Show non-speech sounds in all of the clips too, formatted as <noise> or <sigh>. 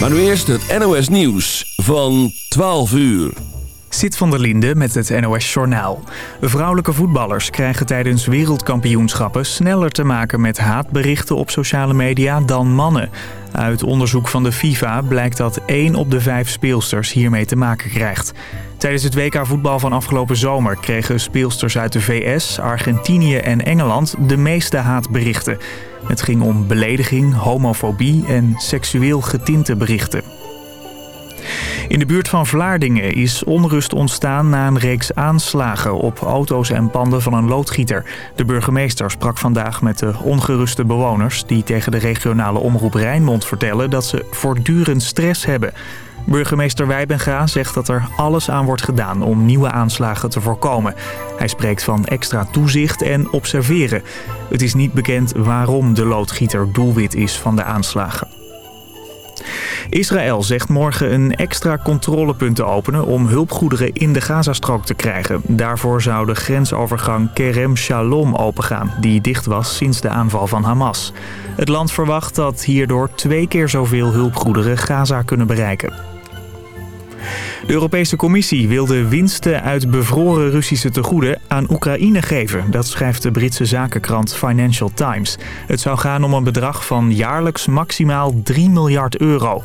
Maar nu eerst het NOS Nieuws van 12 uur. Zit van der Linde met het NOS Journaal. Vrouwelijke voetballers krijgen tijdens wereldkampioenschappen sneller te maken met haatberichten op sociale media dan mannen. Uit onderzoek van de FIFA blijkt dat 1 op de 5 speelsters hiermee te maken krijgt. Tijdens het WK voetbal van afgelopen zomer kregen speelsters uit de VS, Argentinië en Engeland de meeste haatberichten. Het ging om belediging, homofobie en seksueel getinte berichten. In de buurt van Vlaardingen is onrust ontstaan na een reeks aanslagen op auto's en panden van een loodgieter. De burgemeester sprak vandaag met de ongeruste bewoners die tegen de regionale omroep Rijnmond vertellen dat ze voortdurend stress hebben. Burgemeester Wijbenga zegt dat er alles aan wordt gedaan om nieuwe aanslagen te voorkomen. Hij spreekt van extra toezicht en observeren. Het is niet bekend waarom de loodgieter doelwit is van de aanslagen. Israël zegt morgen een extra controlepunt te openen om hulpgoederen in de Gazastrook te krijgen. Daarvoor zou de grensovergang Kerem Shalom opengaan, die dicht was sinds de aanval van Hamas. Het land verwacht dat hierdoor twee keer zoveel hulpgoederen Gaza kunnen bereiken. De Europese Commissie wil de winsten uit bevroren Russische tegoeden aan Oekraïne geven. Dat schrijft de Britse zakenkrant Financial Times. Het zou gaan om een bedrag van jaarlijks maximaal 3 miljard euro.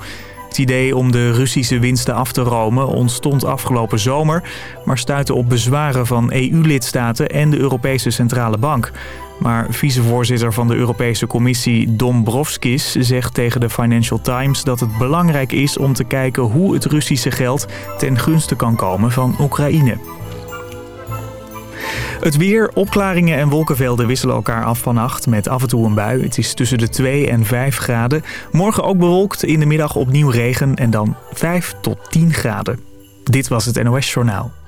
Het idee om de Russische winsten af te romen ontstond afgelopen zomer... maar stuitte op bezwaren van EU-lidstaten en de Europese Centrale Bank. Maar vicevoorzitter van de Europese Commissie Dombrovskis zegt tegen de Financial Times dat het belangrijk is om te kijken hoe het Russische geld ten gunste kan komen van Oekraïne. Het weer, opklaringen en wolkenvelden wisselen elkaar af vannacht met af en toe een bui. Het is tussen de 2 en 5 graden. Morgen ook bewolkt, in de middag opnieuw regen en dan 5 tot 10 graden. Dit was het NOS Journaal.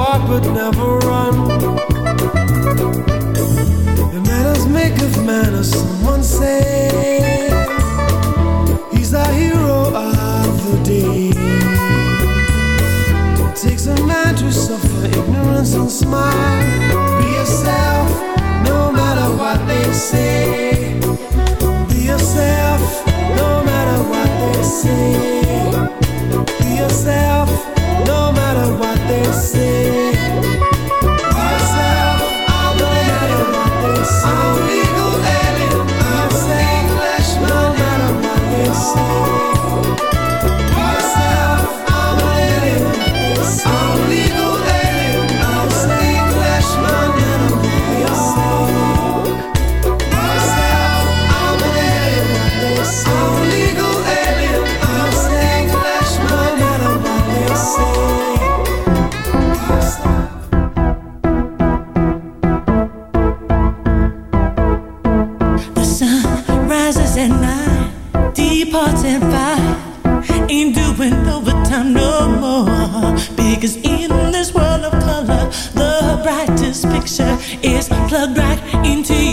walk but never run. The manners make of manners, someone said. He's the hero of the day. It takes a man to suffer ignorance and smile. Be yourself, no matter what they say. Be yourself, no matter what they say. Be yourself, no matter what they say.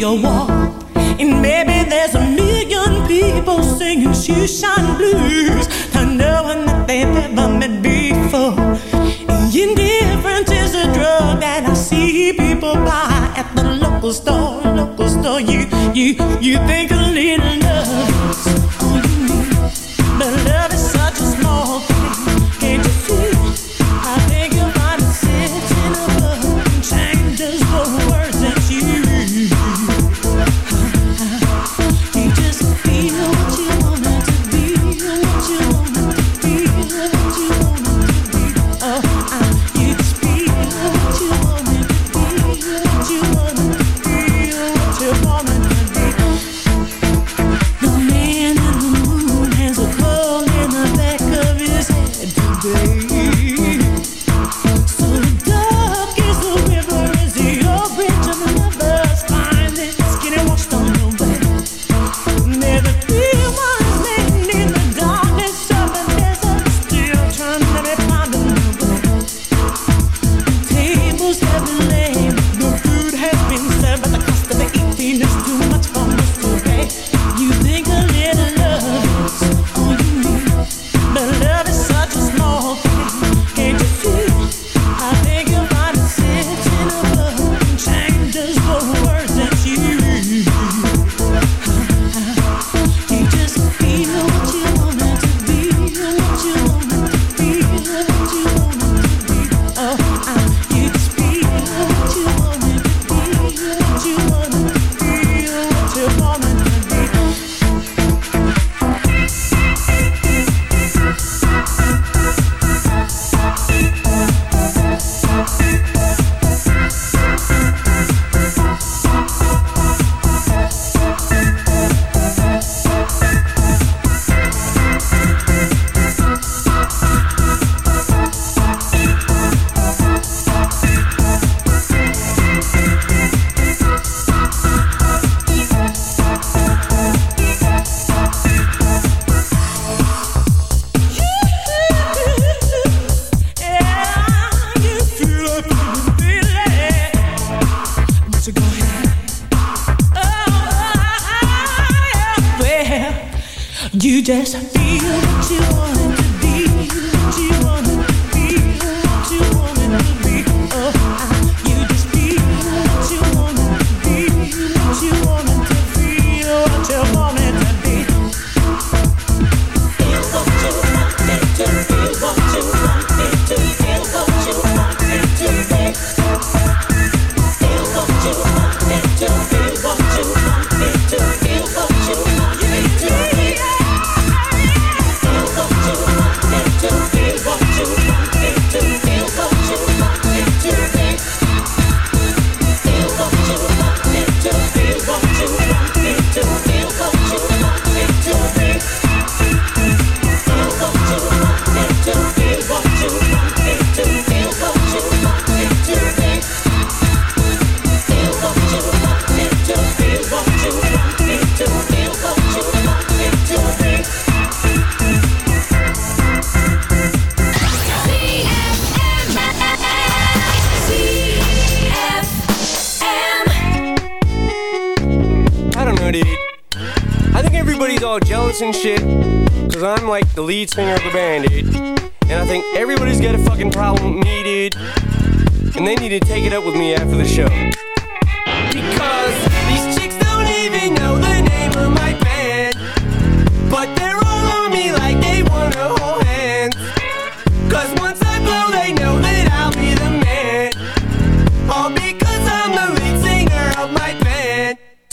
a wall. And maybe there's a million people singing shoeshine blues to no one that they've ever met before. Indifference is a drug that I see people buy at the local store. Local store, you, you, you think a little. just feel that you want. Lead singer of the band, dude. And I think everybody's got a fucking problem me, dude. And they need to take it up with me after the show.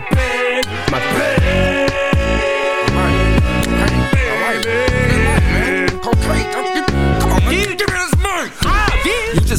my bed.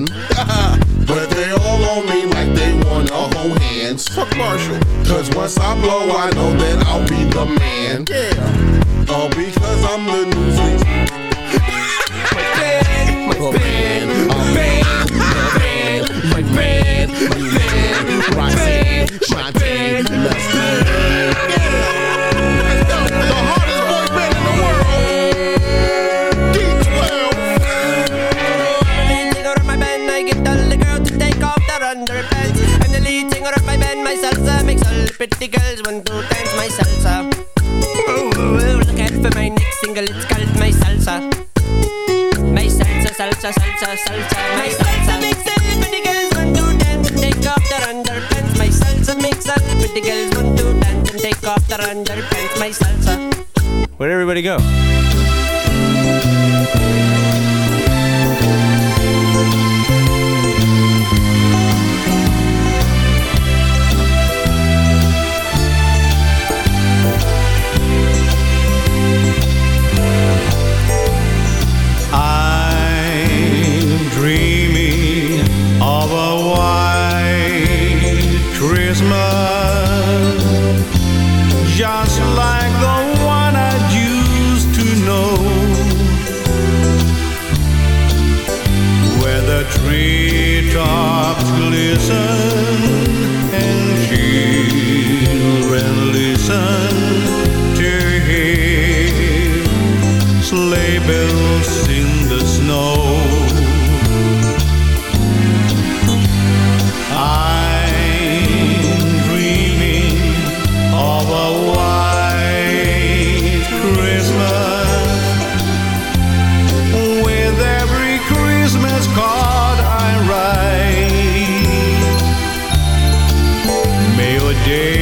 my band. <laughs> but they all on me like they wanna hold hands. Fuck Marshall. Cause once I blow, I know that I'll be the man. Yeah. All because I'm the news. day.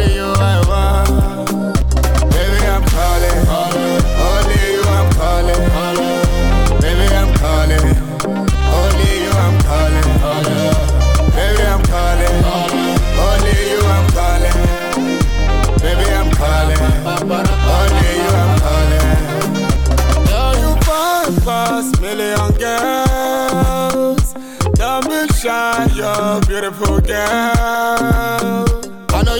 Only you I'm calling. Baby, I'm calling. Only you I'm calling. Baby, I'm calling. Only you I'm calling. Baby, I'm calling. Only you I'm calling. You million girls. You're beautiful girl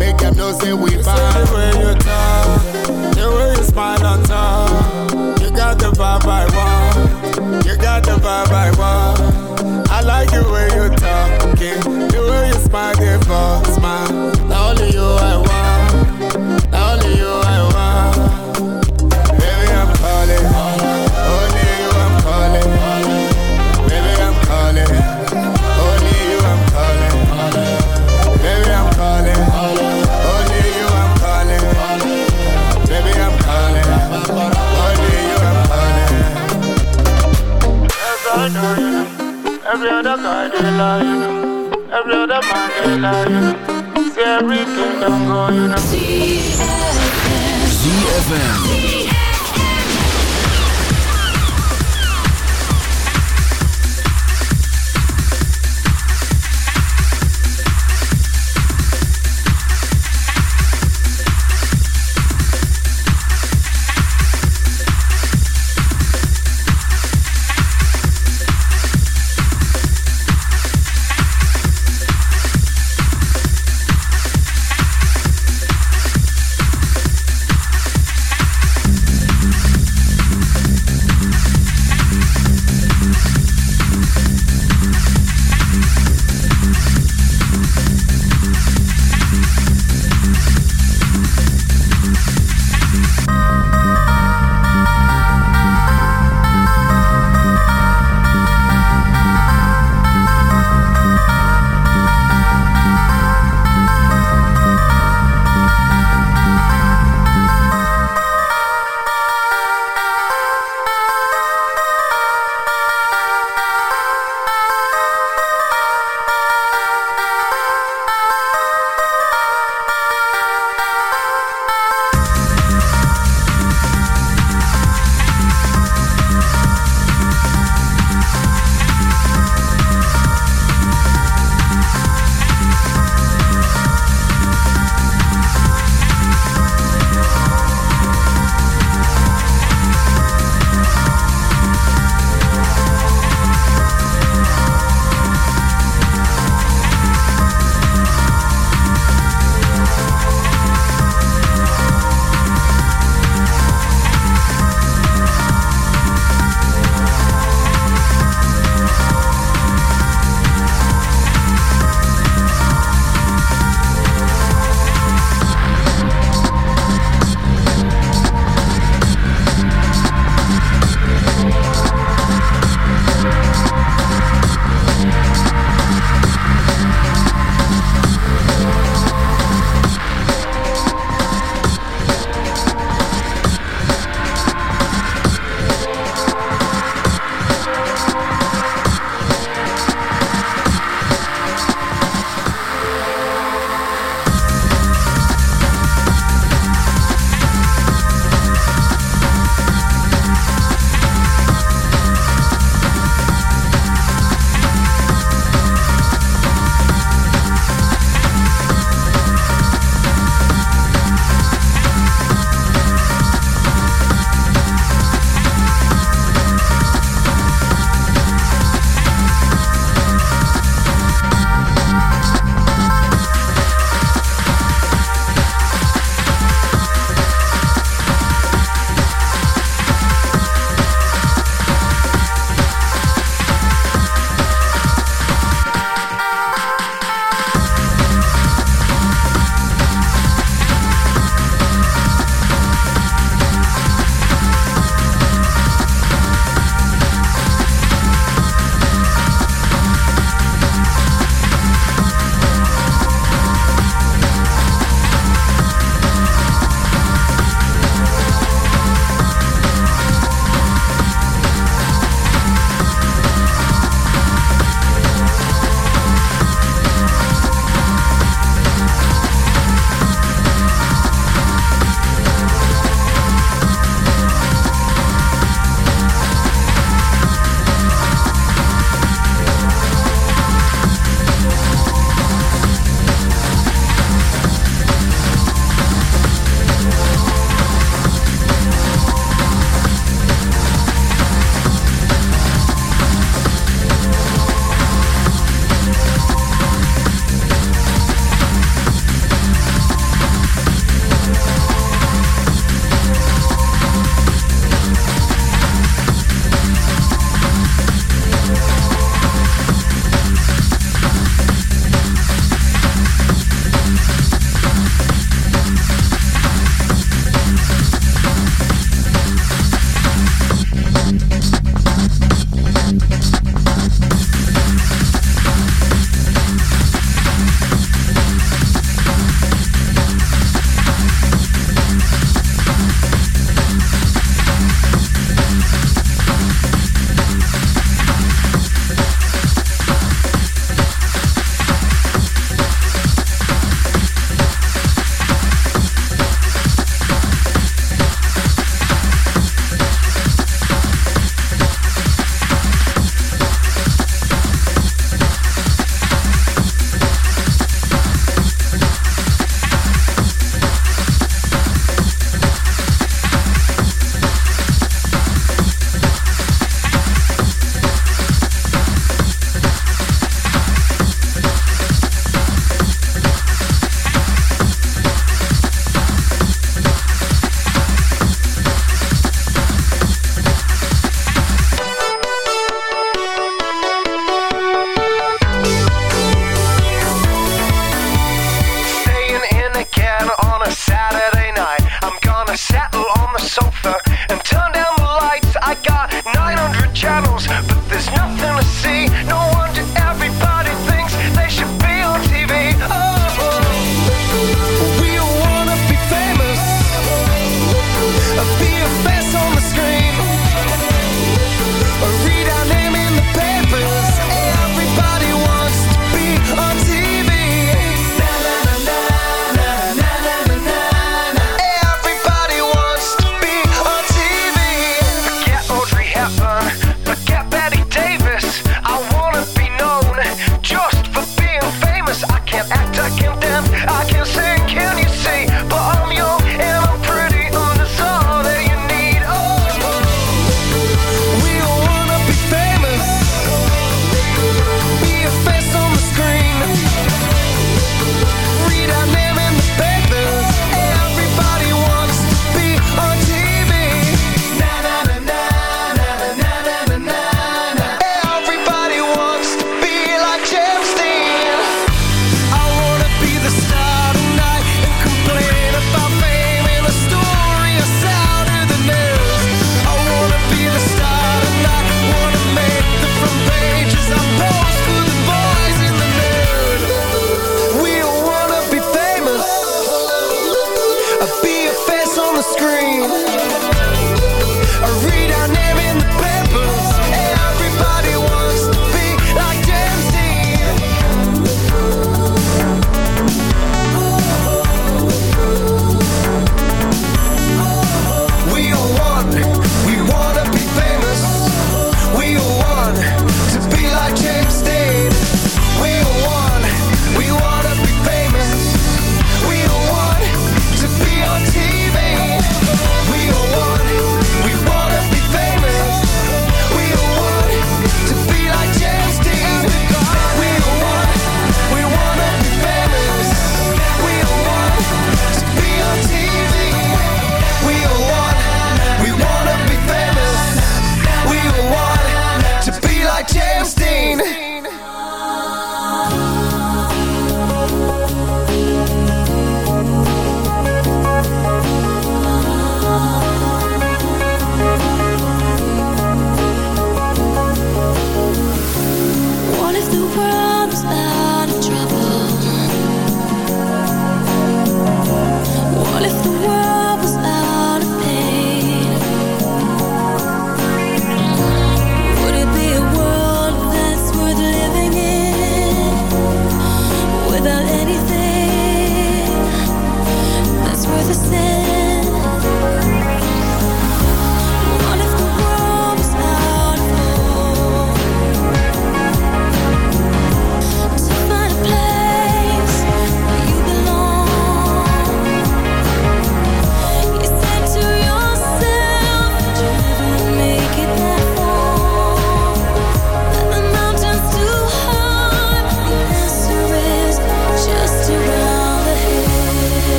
Make them know say we fine. The way you talk, the way you smile on top. You got the vibe I want. You got the vibe I want. I like the way you talk. The way you smile, give us smile. Not only you I want. Every other See everything don't go, you know.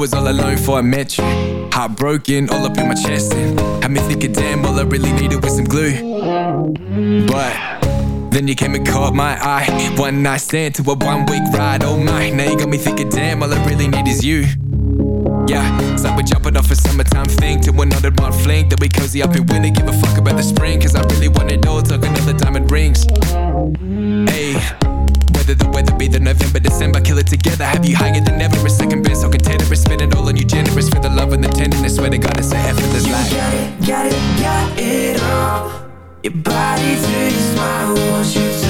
was all alone before I met you. Heartbroken, all up in my chest. And had me thinking, damn, all I really needed was some glue. But then you came and caught my eye. One night stand to a one week ride. Oh my, now you got me thinking, damn, all I really need is you. Yeah, like we're jumping off a summertime thing to another one fling. Then we cozy up in winter, give a fuck about the spring. Cause I really want it all, talking all the diamond rings. Hey, whether the weather be the November, December, kill it together. Have you higher than ever? A second best, so container, spend it all on you, generous for the love and the tenderness. Swear to God, it's a effortless You life. got it, got it, got it all. Your body to your smile wants you to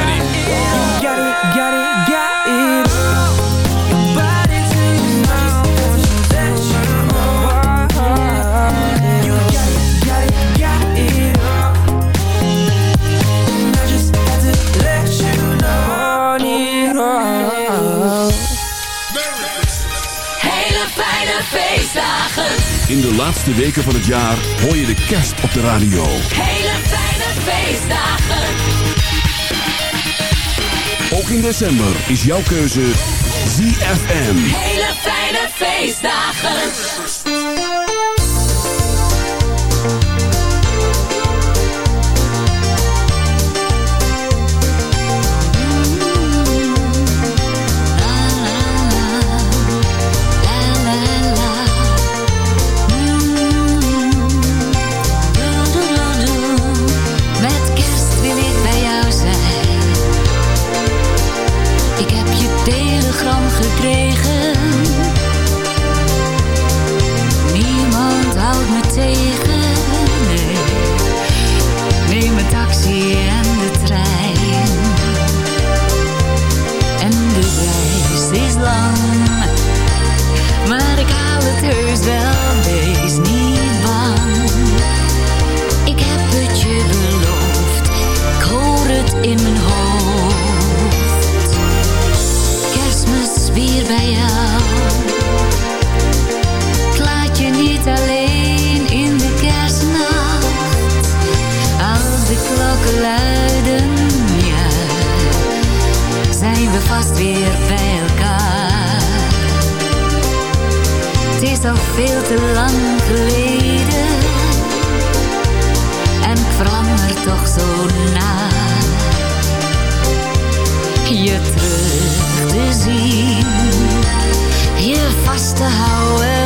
Hele fijne feestdagen. In de laatste weken van het jaar hoor je de kerst op de radio. Hele fijne feestdagen. Ook in december is jouw keuze ZFM. Hele fijne feestdagen. Neem een taxi en de trein. En de reis is lang. Maar ik haal het heus wel, veel te lang geleden. En ik verlang er toch zo naar je terug te zien, je vast te houden,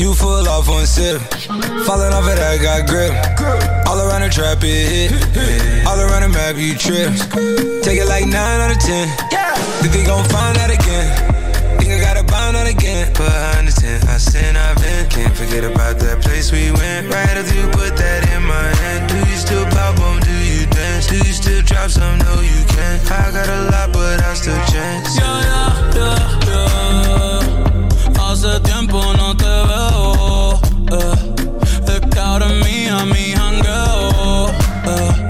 You full off one sip. Falling off it, I got grip. All around the trap, it hit. All around the map, you trip. Take it like 9 out of 10. Think they gon' find out again. Think I gotta bind out again. But I understand, I sin, I've been. Can't forget about that place we went. Right after you put that in my hand. Do you still pop on? Do you dance? Do you still drop some? No, you can't. I got a lot, but I still chance. Yeah, yeah, yeah, yeah. Hace tiempo no te veo. Eh. Es que ahora mía mi jangueo. Eh.